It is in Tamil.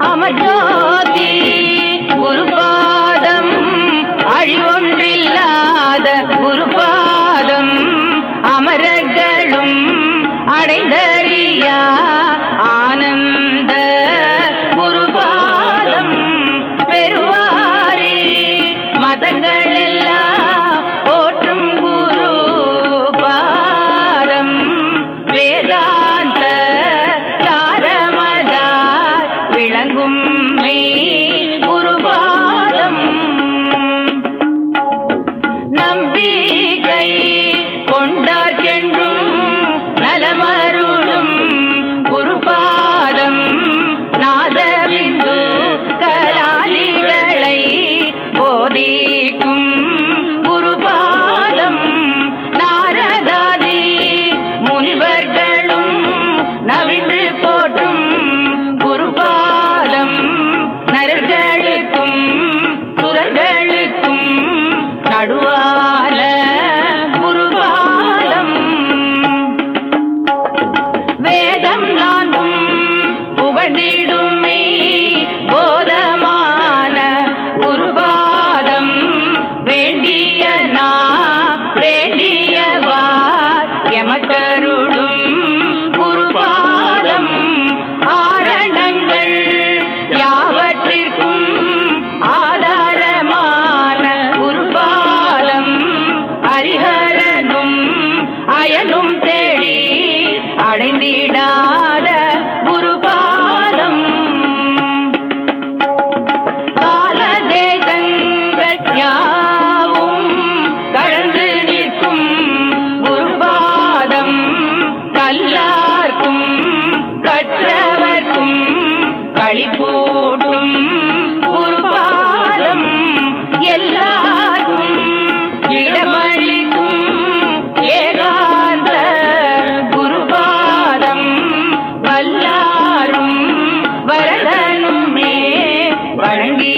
আমার डूबी गई। தேடும் தேடி அடைந்திடாத குரு பாதம் கால தேசங்கள் யாவும் கடந்து நிற்கும் குரு பாதம் கல்லார்க்கும் கற்றவர்க்கும் களிப்போடும் வணங்கி